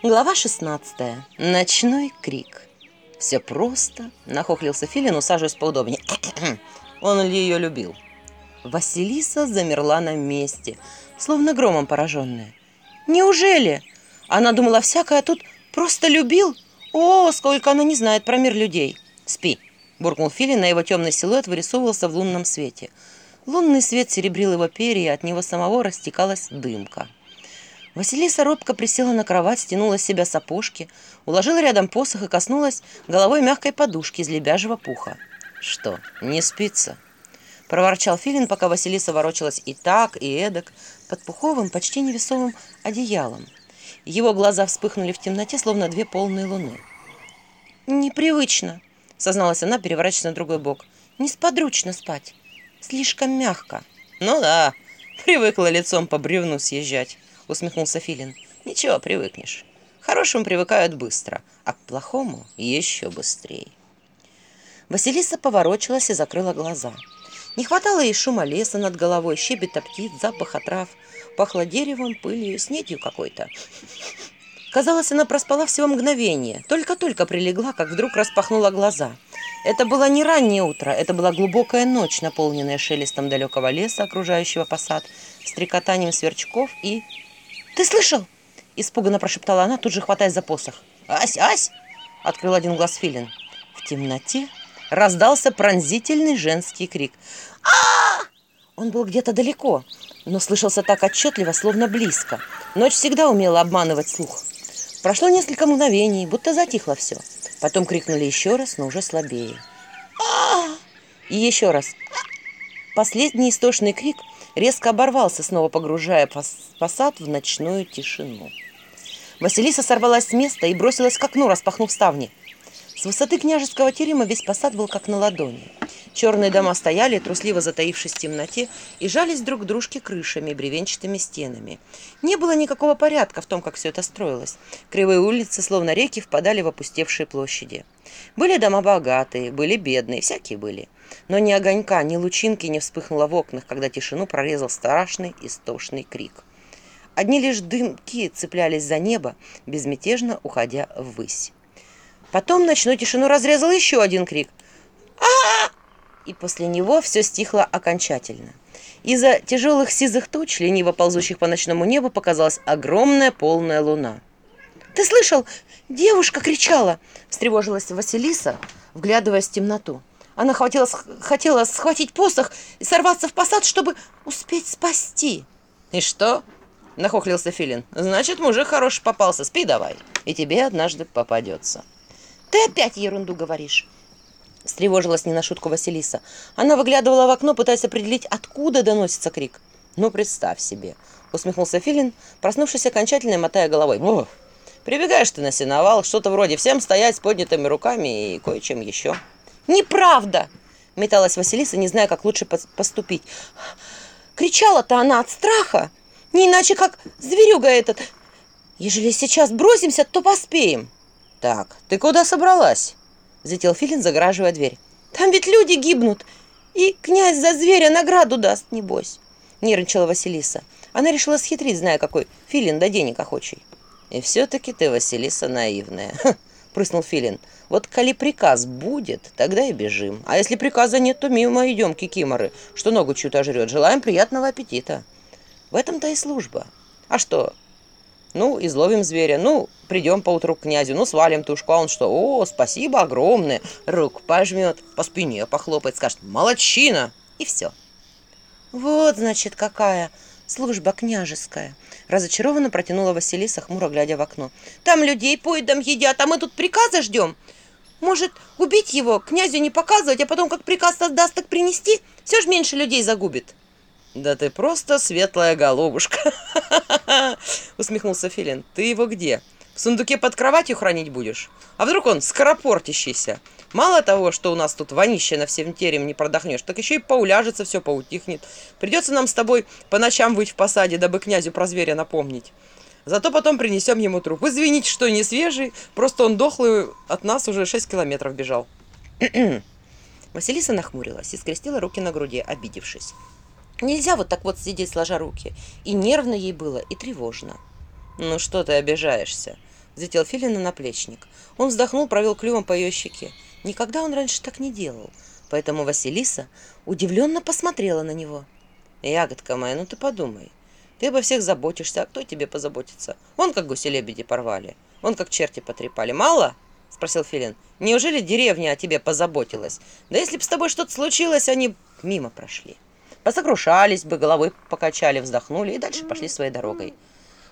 Глава 16. Ночной крик. Все просто. Нахохлился Филин, усаживаясь поудобнее. Он ли ее любил. Василиса замерла на месте, словно громом пораженная. «Неужели?» Она думала, всякое тут просто любил. О, сколько она не знает про мир людей. «Спи», – буркнул Филин, а его темный силуэт вырисовывался в лунном свете. Лунный свет серебрил его перья, от него самого растекалась дымка. Василиса робко присела на кровать, стянула с себя сапожки, уложила рядом посох и коснулась головой мягкой подушки из лебяжьего пуха. «Что, не спится?» Проворчал Филин, пока Василиса ворочалась и так, и эдак, под пуховым, почти невесомым одеялом. Его глаза вспыхнули в темноте, словно две полные луны. «Непривычно», — созналась она, переворачиваясь на другой бок. «Несподручно спать. Слишком мягко». «Ну да, привыкла лицом по бревну съезжать» усмехнулся Филин. «Ничего, привыкнешь. К хорошему привыкают быстро, а к плохому еще быстрее». Василиса поворочилась и закрыла глаза. Не хватало и шума леса над головой, щебета птиц, запаха трав. Пахло деревом, пылью, снедью какой-то. Казалось, она проспала всего мгновение. Только-только прилегла, как вдруг распахнула глаза. Это было не раннее утро, это была глубокая ночь, наполненная шелестом далекого леса, окружающего посад, стрекотанием сверчков и «Ты слышал?» – испуганно прошептала она, тут же хватаясь за посох. «Ась, ась!» – открыл один глаз Филин. В темноте раздался пронзительный женский крик. а, Он был где-то далеко, но слышался так отчетливо, словно близко. Ночь всегда умела обманывать слух. Прошло несколько мгновений, будто затихло все. Потом крикнули еще раз, но уже слабее. -а И еще раз. Последний истошный крик – резко оборвался, снова погружая посад в ночную тишину. Василиса сорвалась с места и бросилась к окну, распахнув ставни. С высоты княжеского терема весь Черные дома стояли, трусливо затаившись в темноте, и жались друг к дружке крышами, и бревенчатыми стенами. Не было никакого порядка в том, как все это строилось. Кривые улицы, словно реки, впадали в опустевшие площади. Были дома богатые, были бедные, всякие были. Но ни огонька, ни лучинки не вспыхнуло в окнах, когда тишину прорезал страшный истошный крик. Одни лишь дымки цеплялись за небо, безмятежно уходя ввысь. Потом ночную тишину разрезал еще один крик. а, -а, -а! после него все стихло окончательно. Из-за тяжелых сизых туч, лениво ползущих по ночному небу, показалась огромная полная луна. «Ты слышал? Девушка кричала!» – встревожилась Василиса, вглядываясь в темноту. Она хотела, хотела схватить посох и сорваться в посад, чтобы успеть спасти. «И что?» – нахохлился Филин. «Значит, мужик хороший попался. Спи давай, и тебе однажды попадется». Ты опять ерунду говоришь. Встревожилась не встревожилась не на шутку Василиса. Она выглядывала в окно, пытаясь определить, откуда доносится крик. «Ну, представь себе!» — усмехнулся Филин, проснувшись окончательно, мотая головой. «Бух! Прибегаешь ты на сеновал, что-то вроде всем стоять с поднятыми руками и кое-чем еще». «Неправда!» — металась Василиса, не зная, как лучше поступить. «Кричала-то она от страха, не иначе, как зверюга этот. Ежели сейчас бросимся, то поспеем». «Так, ты куда собралась?» взлетел Филин, загораживая дверь. «Там ведь люди гибнут, и князь за зверя награду даст, небось», – нервничала Василиса. Она решила схитрить, зная, какой Филин да денег охочий. «И все-таки ты, Василиса, наивная», – прыснул Филин. «Вот коли приказ будет, тогда и бежим. А если приказа нет, то Ну, изловим зверя. Ну, придем поутру к князю. Ну, свалим тушку. А он что? О, спасибо огромное. Рук пожмет, по спине похлопает, скажет «Молодчина!» И все. Вот, значит, какая служба княжеская. Разочарованно протянула Василиса, хмуро глядя в окно. Там людей поедом едят, а мы тут приказа ждем. Может, убить его, князю не показывать, а потом, как приказ отдаст, так принести? Все же меньше людей загубит. «Да ты просто светлая голубушка!» усмехнулся Филин. «Ты его где? В сундуке под кроватью хранить будешь? А вдруг он скоропортящийся? Мало того, что у нас тут вонище на всем терем не продохнешь, так еще и поуляжется, все поутихнет. Придется нам с тобой по ночам Нельзя вот так вот сидеть сложа руки. И нервно ей было, и тревожно. «Ну что ты обижаешься?» – взлетел Филина на плечник. Он вздохнул, провел клювом по ее щеке. Никогда он раньше так не делал. Поэтому Василиса удивленно посмотрела на него. «Ягодка моя, ну ты подумай. Ты обо всех заботишься, а кто тебе позаботится? Он как гуси-лебеди порвали, он как черти потрепали. Мало?» – спросил Филин. «Неужели деревня о тебе позаботилась? Да если бы с тобой что-то случилось, они мимо прошли» посокрушались бы, головой покачали, вздохнули и дальше пошли своей дорогой.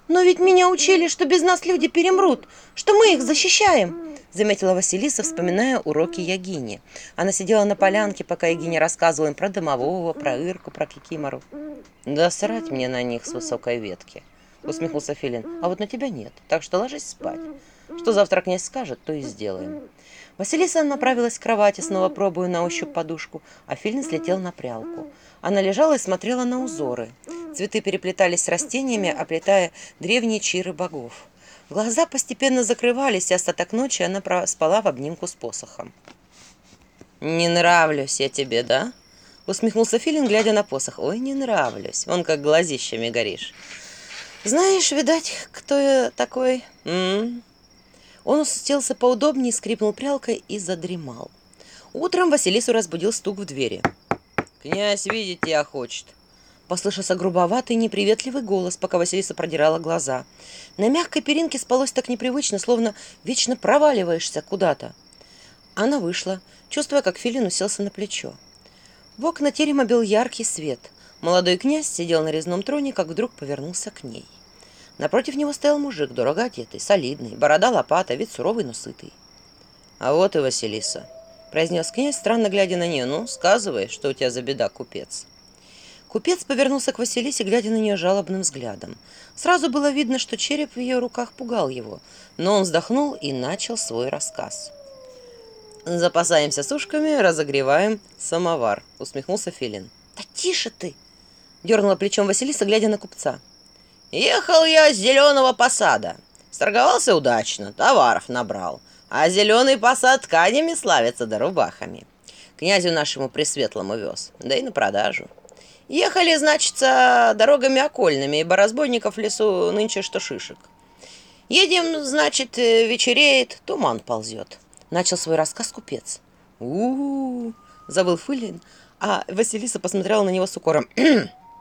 «Но ведь меня учили, что без нас люди перемрут, что мы их защищаем», – заметила Василиса, вспоминая уроки Ягини. Она сидела на полянке, пока Ягиня рассказывала им про домового, про Ирку, про Кикимору. «Да срать мне на них с высокой ветки», – усмехнулся Филин. «А вот на тебя нет, так что ложись спать. Что завтра князь скажет, то и сделаем». Василиса направилась к кровати, снова пробуя на ощупь подушку, а Филин слетел на прялку – она лежала и смотрела на узоры. Цветы переплетались с растениями, оплетая древние чиры богов. Глаза постепенно закрывались, и остаток ночи она спала в обнимку с посохом. «Не нравлюсь я тебе, да?» Усмехнулся Филин, глядя на посох. «Ой, не нравлюсь. Он как глазищами горишь. Знаешь, видать, кто я такой?» М -м -м. Он уселся поудобнее, скрипнул прялкой и задремал. Утром Василису разбудил стук в двери. «Князь видеть тебя хочет!» Послышался грубоватый, неприветливый голос, пока Василиса продирала глаза. На мягкой перинке спалось так непривычно, словно вечно проваливаешься куда-то. Она вышла, чувствуя, как Филин уселся на плечо. В окна терема бил яркий свет. Молодой князь сидел на резном троне, как вдруг повернулся к ней. Напротив него стоял мужик, дорого одетый, солидный, борода лопата, вид суровый, но сытый. «А вот и Василиса», произнес князь, странно глядя на нее. «Ну, сказывай, что у тебя за беда, купец». Купец повернулся к Василисе, глядя на нее жалобным взглядом. Сразу было видно, что череп в ее руках пугал его, но он вздохнул и начал свой рассказ. «Запасаемся сушками, разогреваем самовар», — усмехнулся Филин. «Да тише ты!» — дернула плечом Василиса, глядя на купца. «Ехал я с зеленого посада. Сторговался удачно, товаров набрал. А зеленый посад тканями славится да рубахами. Князю нашему Пресветлому вез, да и на продажу. Ехали, значит, а, дорогами окольными, ибо разбойников в лесу нынче что шишек. Едем, значит, э, вечереет, туман ползет. Начал свой рассказ купец. у у, -у завыл Фылин, а Василиса посмотрела на него с укором.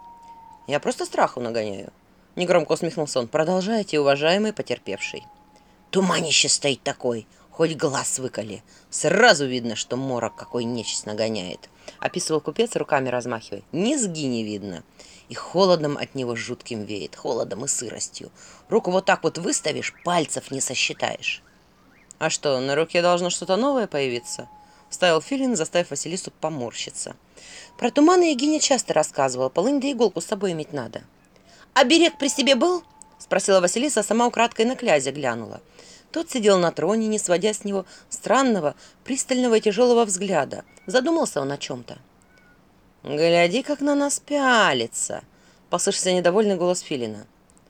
«Я просто страху нагоняю», — негромко усмехнулся он. «Продолжайте, уважаемый потерпевший». «Туманище стоит такой, хоть глаз выколи. Сразу видно, что морок какой нечисть нагоняет описывал купец, руками размахивая. Низги не видно. И холодом от него жутким веет, холодом и сыростью. Руку вот так вот выставишь, пальцев не сосчитаешь. А что, на руке должно что-то новое появиться? Вставил Филин, заставив Василису поморщиться. Про туманы Евгения часто рассказывала, полынь да иголку с собой иметь надо. «А берег при себе был?» — спросила Василиса, а сама украдкой на князя глянула. Тот сидел на троне, не сводя с него странного, пристального и тяжелого взгляда. Задумался он о чем-то. «Гляди, как на нас пялится!» — послышался недовольный голос Филина.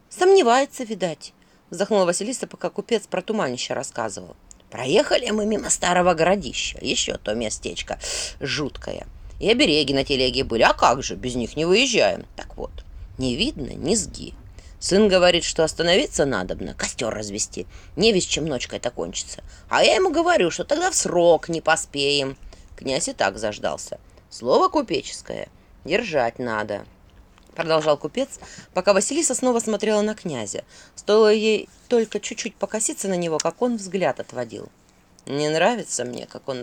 «Сомневается, видать!» — вздохнула Василиса, пока купец про туманище рассказывал. «Проехали мы мимо старого городища, еще то местечко жуткое. И обереги на телеге были, а как же, без них не выезжаем. Так вот, не видно низги, Сын говорит, что остановиться надобно, костер развести. Не весь чем ночкой-то кончится. А я ему говорю, что тогда в срок не поспеем. Князь и так заждался. Слово купеческое. Держать надо. Продолжал купец, пока Василиса снова смотрела на князя. Стоило ей только чуть-чуть покоситься на него, как он взгляд отводил. «Не нравится мне, как он